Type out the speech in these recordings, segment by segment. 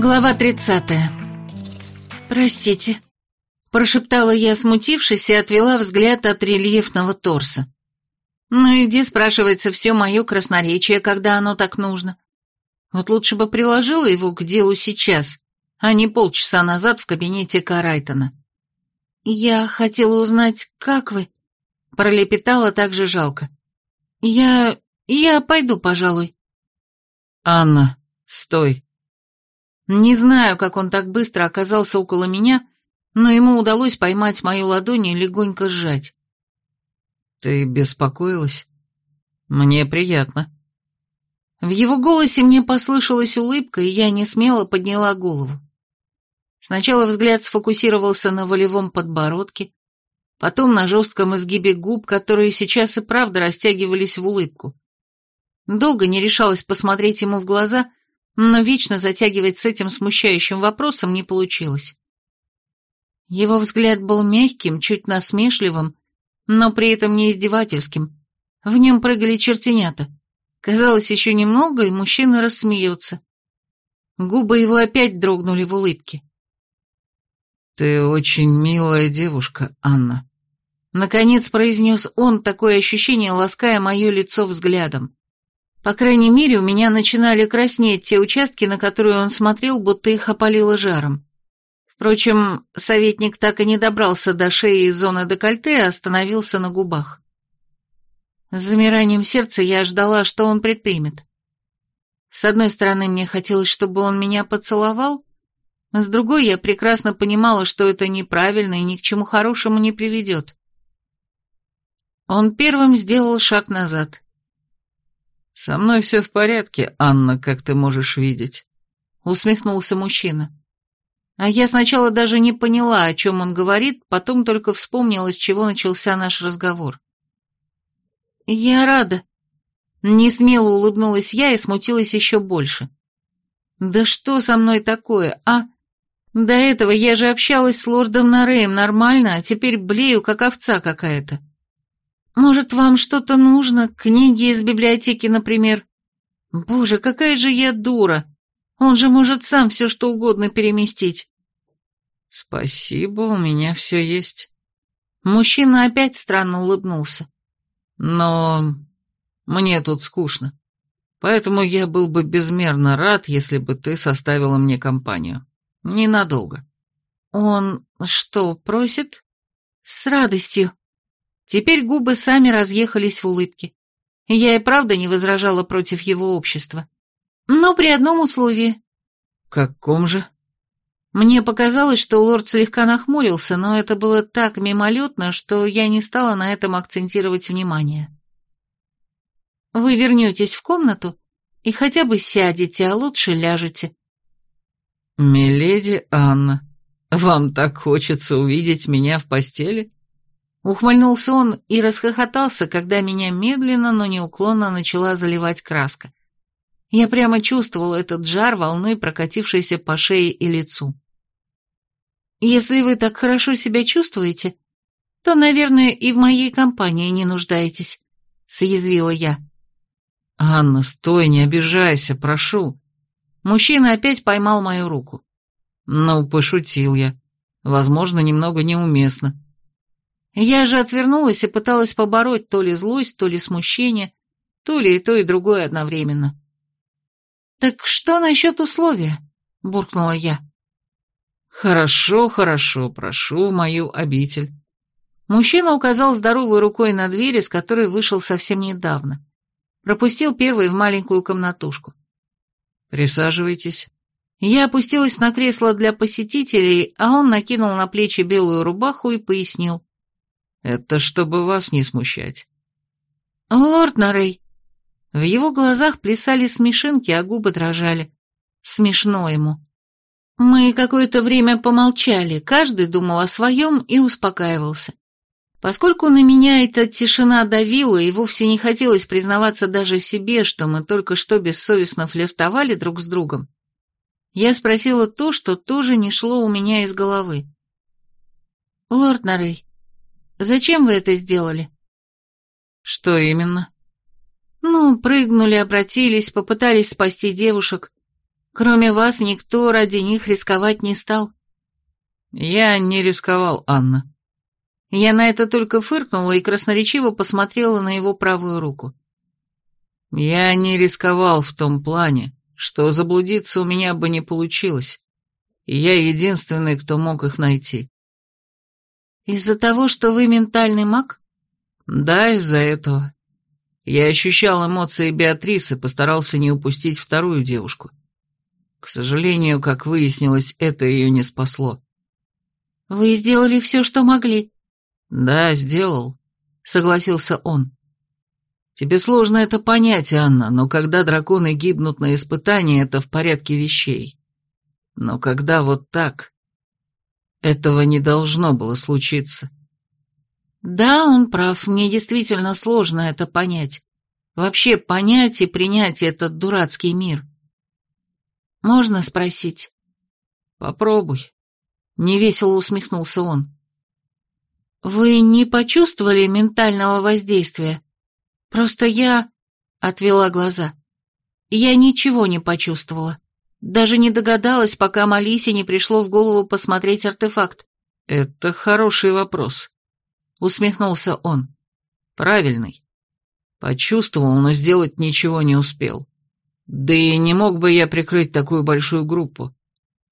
Глава 30. «Простите», — прошептала я, смутившись, и отвела взгляд от рельефного торса. «Ну и где, спрашивается, все мое красноречие, когда оно так нужно? Вот лучше бы приложила его к делу сейчас, а не полчаса назад в кабинете Карайтона». «Я хотела узнать, как вы?» — пролепетала так же жалко. «Я... я пойду, пожалуй». «Анна, стой!» Не знаю, как он так быстро оказался около меня, но ему удалось поймать мою ладонь и легонько сжать. «Ты беспокоилась? Мне приятно». В его голосе мне послышалась улыбка, и я не смело подняла голову. Сначала взгляд сфокусировался на волевом подбородке, потом на жестком изгибе губ, которые сейчас и правда растягивались в улыбку. Долго не решалась посмотреть ему в глаза, но вечно затягивать с этим смущающим вопросом не получилось. Его взгляд был мягким, чуть насмешливым, но при этом не издевательским. В нем прыгали чертенята. Казалось, еще немного, и мужчина рассмеется. Губы его опять дрогнули в улыбке. «Ты очень милая девушка, Анна», — наконец произнес он, такое ощущение, лаская мое лицо взглядом. По крайней мере, у меня начинали краснеть те участки, на которые он смотрел, будто их опалило жаром. Впрочем, советник так и не добрался до шеи и зоны декольте, а остановился на губах. С замиранием сердца я ждала, что он предпримет. С одной стороны, мне хотелось, чтобы он меня поцеловал, с другой, я прекрасно понимала, что это неправильно и ни к чему хорошему не приведет. Он первым сделал шаг назад. «Со мной все в порядке, Анна, как ты можешь видеть», — усмехнулся мужчина. А я сначала даже не поняла, о чем он говорит, потом только вспомнила, с чего начался наш разговор. «Я рада». Не смело улыбнулась я и смутилась еще больше. «Да что со мной такое, а? До этого я же общалась с лордом Нареем нормально, а теперь блею, как овца какая-то». Может, вам что-то нужно? Книги из библиотеки, например? Боже, какая же я дура! Он же может сам все что угодно переместить. Спасибо, у меня все есть. Мужчина опять странно улыбнулся. Но мне тут скучно. Поэтому я был бы безмерно рад, если бы ты составила мне компанию. Ненадолго. Он что, просит? С радостью. Теперь губы сами разъехались в улыбке. Я и правда не возражала против его общества. Но при одном условии. Каком же? Мне показалось, что лорд слегка нахмурился, но это было так мимолетно, что я не стала на этом акцентировать внимание. Вы вернетесь в комнату и хотя бы сядете, а лучше ляжете. «Миледи Анна, вам так хочется увидеть меня в постели?» Ухмыльнулся он и расхохотался, когда меня медленно, но неуклонно начала заливать краска. Я прямо чувствовала этот жар волной, прокатившейся по шее и лицу. «Если вы так хорошо себя чувствуете, то, наверное, и в моей компании не нуждаетесь», — съязвила я. «Анна, стой, не обижайся, прошу». Мужчина опять поймал мою руку. «Ну, пошутил я. Возможно, немного неуместно. Я же отвернулась и пыталась побороть то ли злость, то ли смущение, то ли и то, и другое одновременно. «Так что насчет условия?» — буркнула я. «Хорошо, хорошо, прошу мою обитель». Мужчина указал здоровой рукой на дверь, из которой вышел совсем недавно. Пропустил первый в маленькую комнатушку. «Присаживайтесь». Я опустилась на кресло для посетителей, а он накинул на плечи белую рубаху и пояснил. Это чтобы вас не смущать. Лорд Нарей. В его глазах плясали смешинки, а губы дрожали. Смешно ему. Мы какое-то время помолчали, каждый думал о своем и успокаивался. Поскольку на меня эта тишина давила, и вовсе не хотелось признаваться даже себе, что мы только что бессовестно флиртовали друг с другом, я спросила то, что тоже не шло у меня из головы. «Лорд Нарей, Зачем вы это сделали?» «Что именно?» «Ну, прыгнули, обратились, попытались спасти девушек. Кроме вас, никто ради них рисковать не стал. Я не рисковал, Анна. Я на это только фыркнула и красноречиво посмотрела на его правую руку. Я не рисковал в том плане, что заблудиться у меня бы не получилось. Я единственный, кто мог их найти. Из-за того, что вы ментальный маг? Да, из-за этого. Я ощущал эмоции Беатрисы, постарался не упустить вторую девушку. К сожалению, как выяснилось, это ее не спасло. Вы сделали все, что могли. Да, сделал, согласился он. Тебе сложно это понять, Анна, но когда драконы гибнут на испытании, это в порядке вещей. Но когда вот так... Этого не должно было случиться. Да, он прав, мне действительно сложно это понять. Вообще понять и принять этот дурацкий мир. Можно спросить? Попробуй. Невесело усмехнулся он. Вы не почувствовали ментального воздействия? Просто я... Отвела глаза. Я ничего не почувствовала. Даже не догадалась, пока Малисе не пришло в голову посмотреть артефакт. «Это хороший вопрос», — усмехнулся он. «Правильный. Почувствовал, но сделать ничего не успел. Да и не мог бы я прикрыть такую большую группу.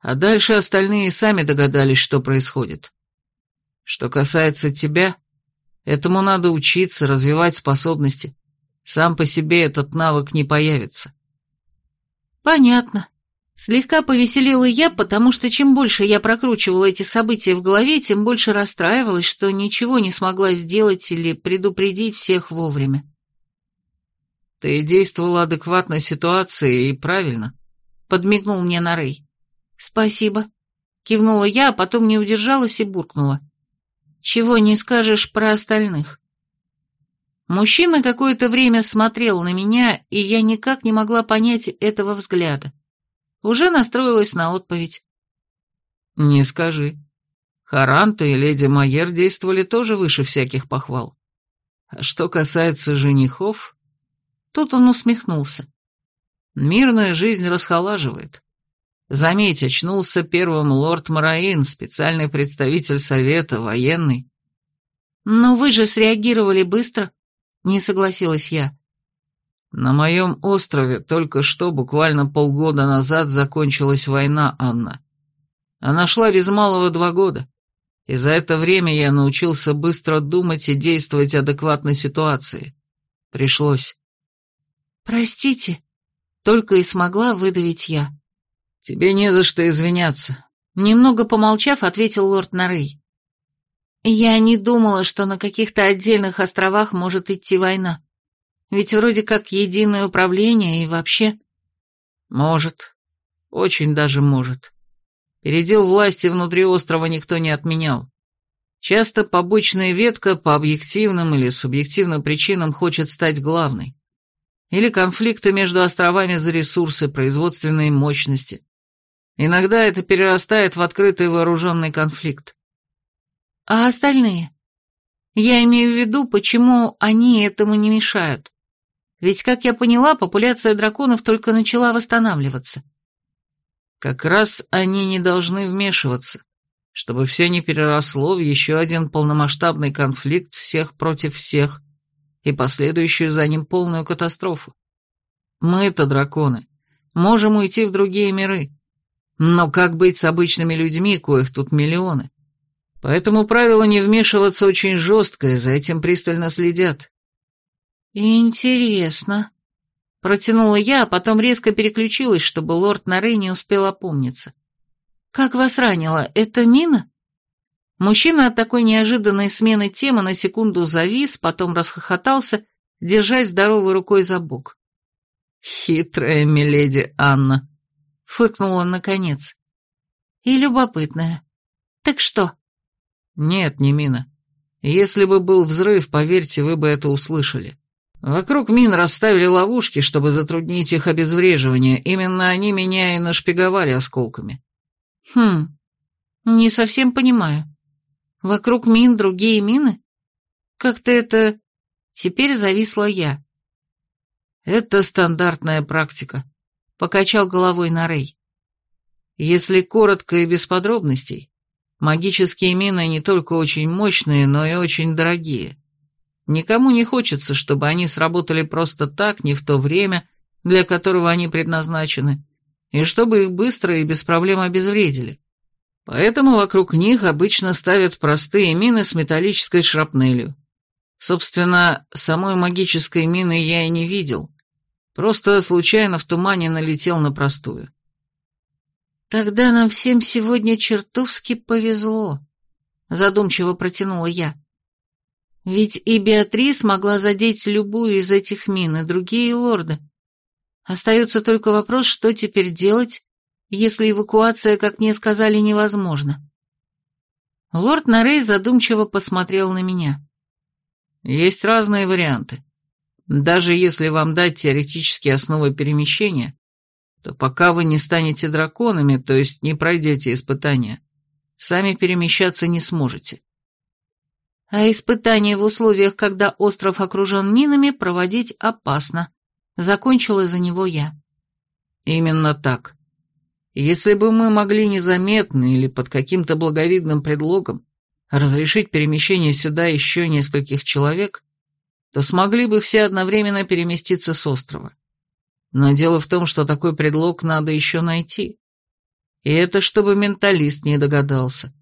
А дальше остальные сами догадались, что происходит. Что касается тебя, этому надо учиться, развивать способности. Сам по себе этот навык не появится. Понятно. Слегка повеселила я, потому что чем больше я прокручивала эти события в голове, тем больше расстраивалась, что ничего не смогла сделать или предупредить всех вовремя. «Ты действовала адекватно ситуации и правильно», — подмигнул мне Нарей. «Спасибо», — кивнула я, а потом не удержалась и буркнула. «Чего не скажешь про остальных?» Мужчина какое-то время смотрел на меня, и я никак не могла понять этого взгляда. Уже настроилась на отповедь. «Не скажи. Харанта и леди Майер действовали тоже выше всяких похвал. А что касается женихов...» Тут он усмехнулся. «Мирная жизнь расхолаживает. Заметь, очнулся первым лорд Мараин, специальный представитель совета, военный». «Но вы же среагировали быстро», — не согласилась я. «На моем острове только что, буквально полгода назад, закончилась война, Анна. Она шла без малого два года, и за это время я научился быстро думать и действовать адекватно ситуации. Пришлось». «Простите», — только и смогла выдавить я. «Тебе не за что извиняться», — немного помолчав, ответил лорд Нарей. «Я не думала, что на каких-то отдельных островах может идти война. Ведь вроде как единое управление и вообще...» «Может. Очень даже может. Передел власти внутри острова никто не отменял. Часто побочная ветка по объективным или субъективным причинам хочет стать главной или конфликты между островами за ресурсы, производственные мощности. Иногда это перерастает в открытый вооруженный конфликт. А остальные? Я имею в виду, почему они этому не мешают. Ведь, как я поняла, популяция драконов только начала восстанавливаться. Как раз они не должны вмешиваться, чтобы все не переросло в еще один полномасштабный конфликт всех против всех, и последующую за ним полную катастрофу. Мы-то, драконы, можем уйти в другие миры. Но как быть с обычными людьми, коих тут миллионы? Поэтому правило не вмешиваться очень жесткое, за этим пристально следят. Интересно. Протянула я, а потом резко переключилась, чтобы лорд Нарей не успел опомниться. Как вас ранило? Это мина? Мужчина от такой неожиданной смены темы на секунду завис, потом расхохотался, держась здоровой рукой за бок. «Хитрая миледи Анна», — фыркнула наконец. «И любопытная. Так что?» «Нет, не мина. Если бы был взрыв, поверьте, вы бы это услышали. Вокруг мин расставили ловушки, чтобы затруднить их обезвреживание. Именно они меня и нашпиговали осколками». «Хм, не совсем понимаю. Вокруг мин другие мины? Как-то это... Теперь зависла я. Это стандартная практика. — покачал головой Нарей. «Если коротко и без подробностей, магические мины не только очень мощные, но и очень дорогие. Никому не хочется, чтобы они сработали просто так, не в то время, для которого они предназначены, и чтобы их быстро и без проблем обезвредили. Поэтому вокруг них обычно ставят простые мины с металлической шрапнелью. Собственно, самой магической мины я и не видел. Просто случайно в тумане налетел на простую. «Тогда нам всем сегодня чертовски повезло», — задумчиво протянула я. «Ведь и Беатрис могла задеть любую из этих мин, и другие лорды. Остается только вопрос, что теперь делать, если эвакуация, как мне сказали, невозможна». Лорд Нарей задумчиво посмотрел на меня. Есть разные варианты. Даже если вам дать теоретические основы перемещения, то пока вы не станете драконами, то есть не пройдете испытания, сами перемещаться не сможете. А испытания в условиях, когда остров окружен минами, проводить опасно. Закончила за него я. Именно так. Если бы мы могли незаметно или под каким-то благовидным предлогом разрешить перемещение сюда еще нескольких человек, то смогли бы все одновременно переместиться с острова. Но дело в том, что такой предлог надо еще найти. И это чтобы менталист не догадался.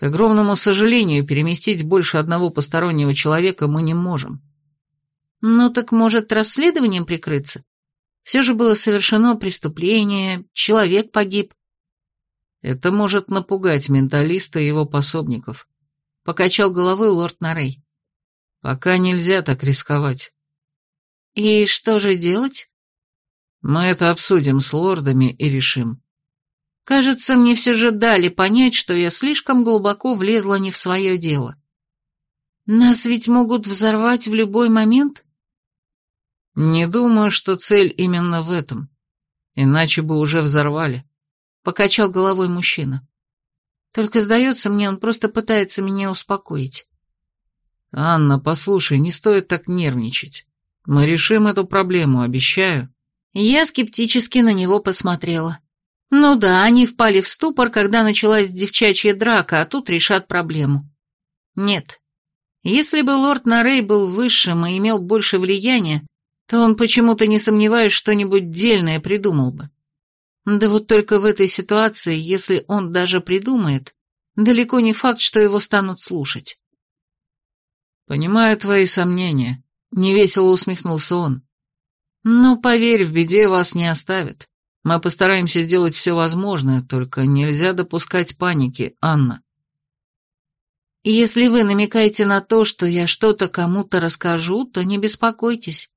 К огромному сожалению, переместить больше одного постороннего человека мы не можем. Ну так может расследованием прикрыться? Все же было совершено преступление, человек погиб. Это может напугать менталиста и его пособников. Покачал головой лорд Нарей. Пока нельзя так рисковать. И что же делать? Мы это обсудим с лордами и решим. Кажется, мне все же дали понять, что я слишком глубоко влезла не в свое дело. Нас ведь могут взорвать в любой момент? Не думаю, что цель именно в этом. Иначе бы уже взорвали. — покачал головой мужчина. «Только, сдается мне, он просто пытается меня успокоить». «Анна, послушай, не стоит так нервничать. Мы решим эту проблему, обещаю». Я скептически на него посмотрела. Ну да, они впали в ступор, когда началась девчачья драка, а тут решат проблему. Нет. Если бы лорд Нарей был высшим и имел больше влияния, то он почему-то не сомневаюсь, что-нибудь дельное придумал бы. Да вот только в этой ситуации, если он даже придумает, далеко не факт, что его станут слушать. «Понимаю твои сомнения», — невесело усмехнулся он. «Но, поверь, в беде вас не оставят. Мы постараемся сделать все возможное, только нельзя допускать паники, Анна». «Если вы намекаете на то, что я что-то кому-то расскажу, то не беспокойтесь.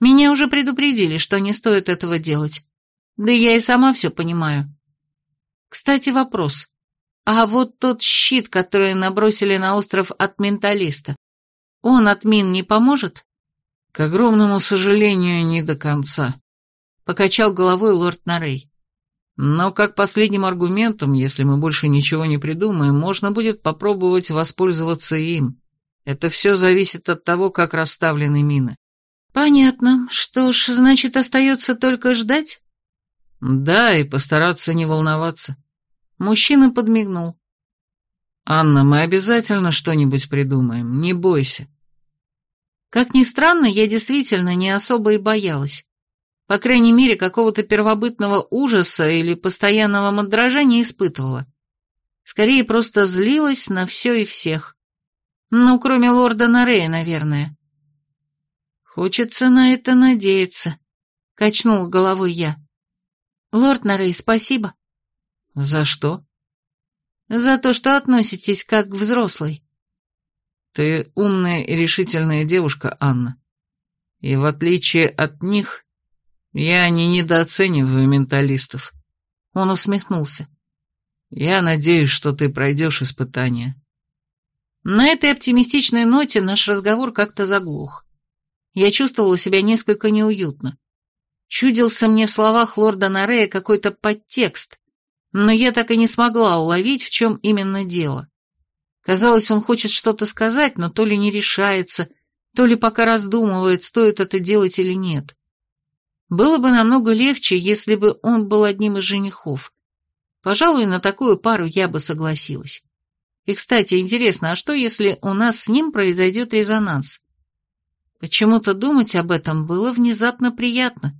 Меня уже предупредили, что не стоит этого делать. Да я и сама все понимаю. Кстати, вопрос. А вот тот щит, который набросили на остров от менталиста, он от мин не поможет? К огромному сожалению, не до конца. Покачал головой лорд Нарей. Но как последним аргументом, если мы больше ничего не придумаем, можно будет попробовать воспользоваться им. Это все зависит от того, как расставлены мины. Понятно. Что ж, значит, остается только ждать? Да, и постараться не волноваться. Мужчина подмигнул. Анна, мы обязательно что-нибудь придумаем, не бойся. Как ни странно, я действительно не особо и боялась. По крайней мере, какого-то первобытного ужаса или постоянного мандража испытывала. Скорее, просто злилась на все и всех. Ну, кроме лорда Нарея, наверное. Хочется на это надеяться, качнула головой я. «Лорд Нарей, спасибо». «За что?» «За то, что относитесь как к взрослой». «Ты умная и решительная девушка, Анна. И в отличие от них, я не недооцениваю менталистов». Он усмехнулся. «Я надеюсь, что ты пройдешь испытание». На этой оптимистичной ноте наш разговор как-то заглох. Я чувствовала себя несколько неуютно. Чудился мне в словах лорда Нарея какой-то подтекст, но я так и не смогла уловить, в чем именно дело. Казалось, он хочет что-то сказать, но то ли не решается, то ли пока раздумывает, стоит это делать или нет. Было бы намного легче, если бы он был одним из женихов. Пожалуй, на такую пару я бы согласилась. И, кстати, интересно, а что, если у нас с ним произойдет резонанс? Почему-то думать об этом было внезапно приятно.